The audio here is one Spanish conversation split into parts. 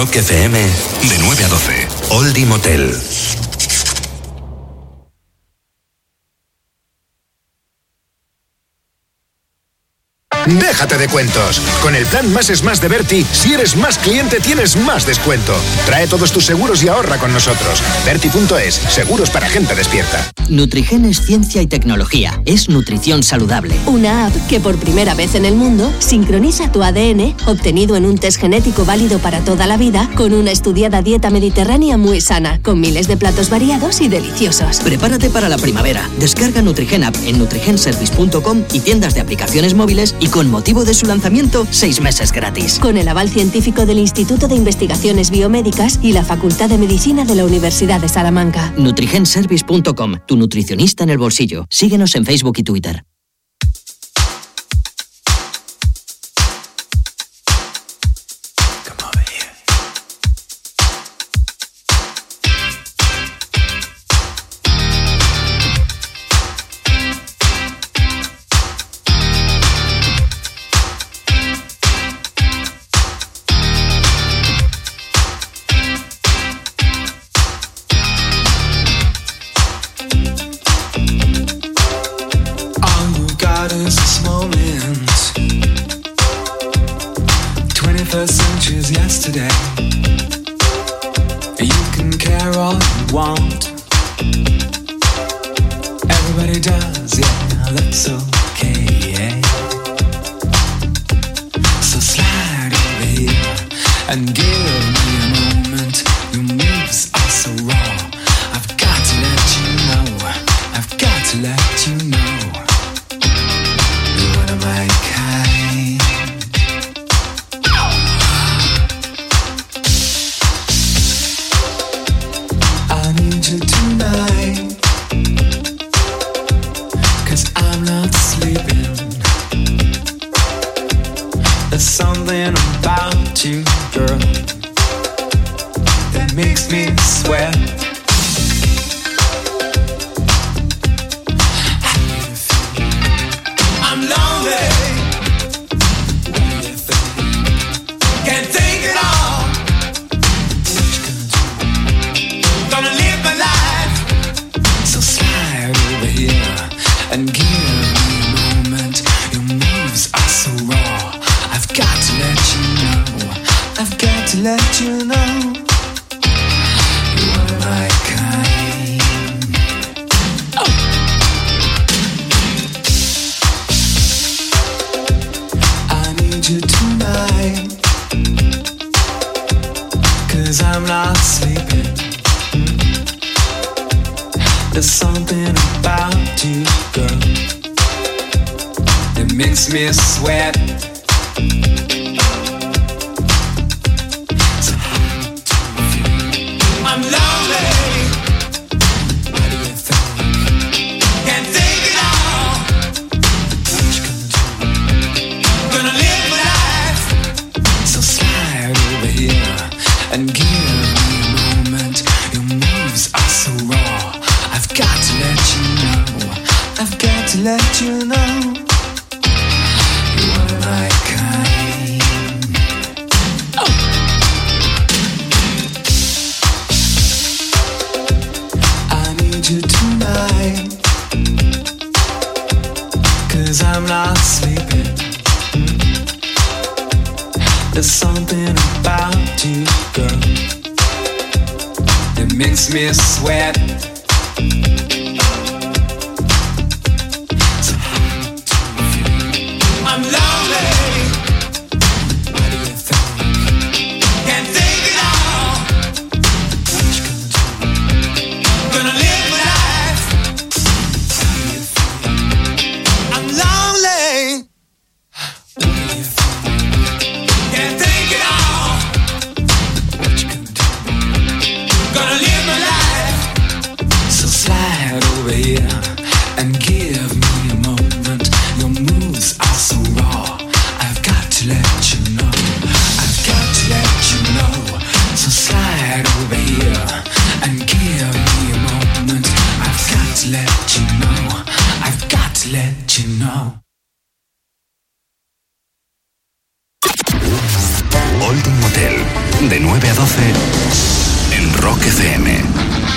Rock FM, de 9 a 12, Oldie Motel. Déjate de cuentos. Con el plan Más es Más de Berti, si eres más cliente tienes más descuento. Trae todos tus seguros y ahorra con nosotros. Berti.es, seguros para gente despierta. Nutrigen es ciencia y tecnología. Es nutrición saludable. Una app que por primera vez en el mundo sincroniza tu ADN, obtenido en un test genético válido para toda la vida, con una estudiada dieta mediterránea muy sana, con miles de platos variados y deliciosos. Prepárate para la primavera. Descarga Nutrigen app en nutrigenservice.com y tiendas de aplicaciones móviles y con motivo de su lanzamiento, seis meses gratis. Con el aval científico del Instituto de Investigaciones Biomédicas y la Facultad de Medicina de la Universidad de Salamanca. Nutrigenservice.com, tu nutricionista en el bolsillo. Síguenos en Facebook y Twitter. Want. Everybody does, yeah, that's okay. Makes me sweat. I'm lonely. Can't take it all. Gonna live my life. So slide over here and give me a moment. Your moves are so raw. I've got to let you know. I've got to let you not sleeping. Hmm. There's something about you, girl, that makes me sweat. to let you know. I've got let you know. De 9 a 12 en Rock FM.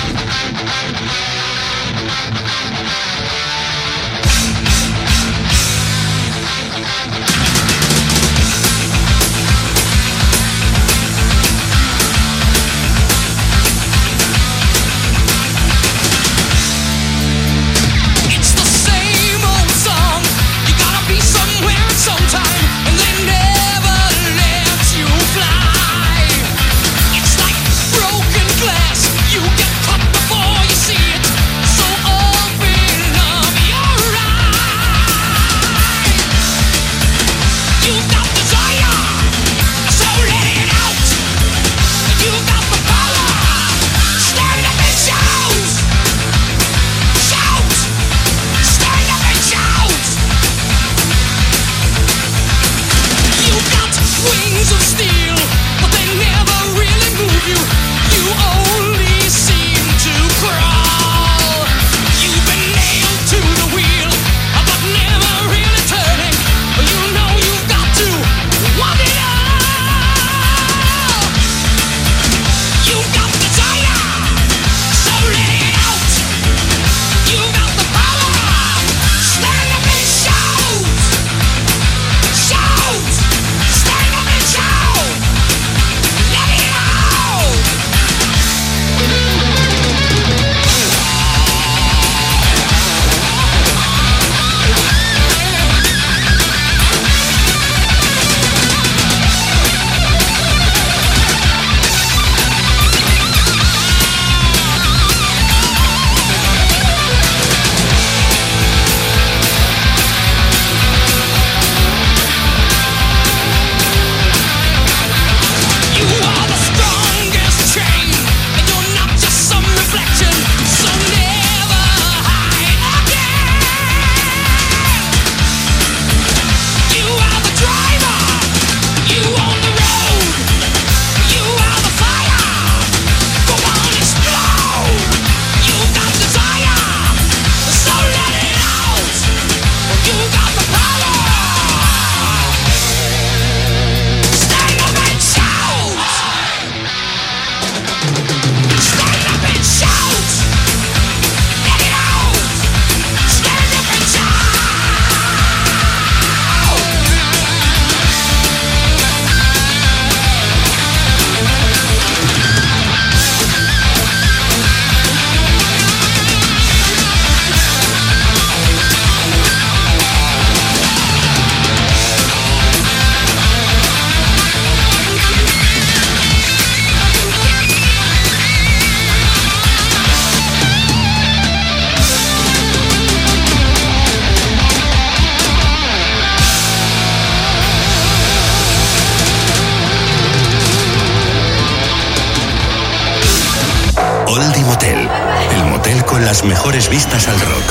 las mejores vistas al rock.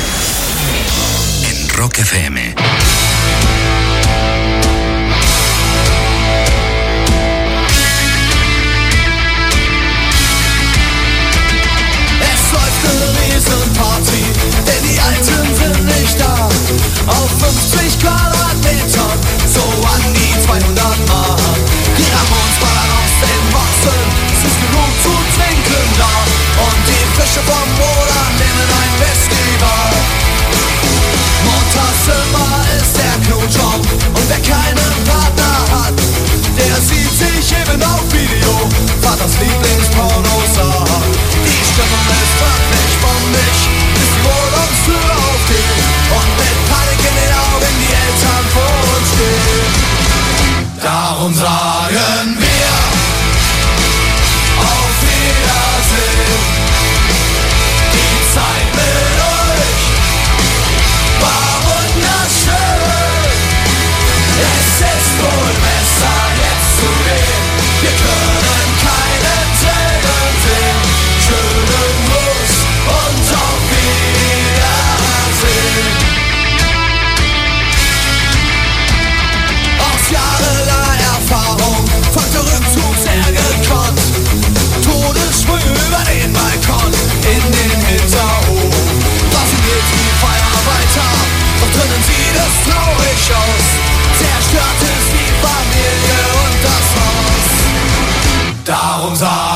En Rock FM. Warum sagen 大久保。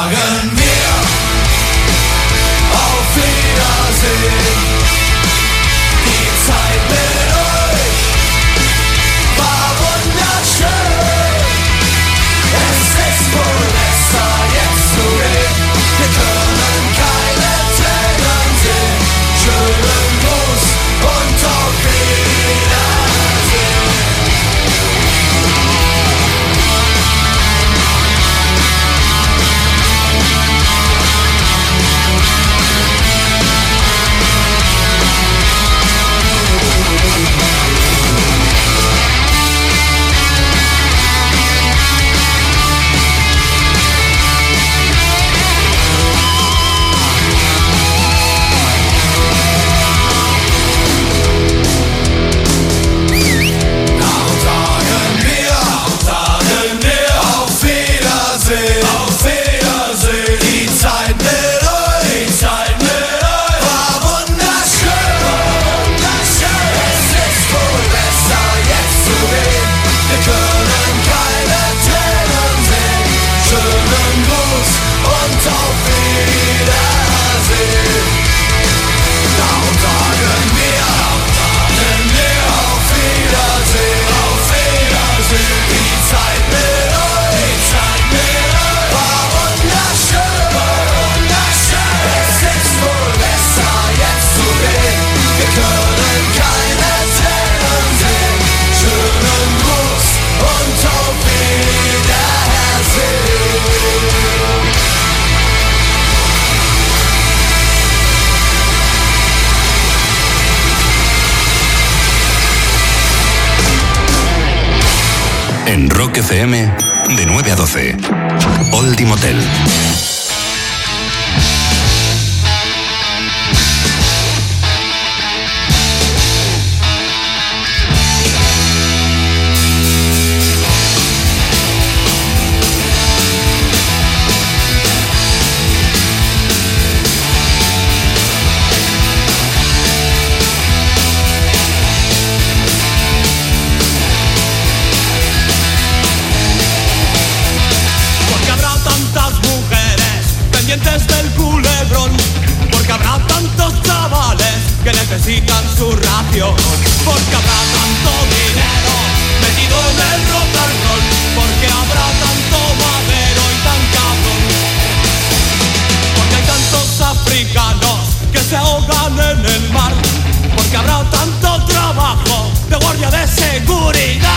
En Rock FM, de 9 a 12. Old Motel. putting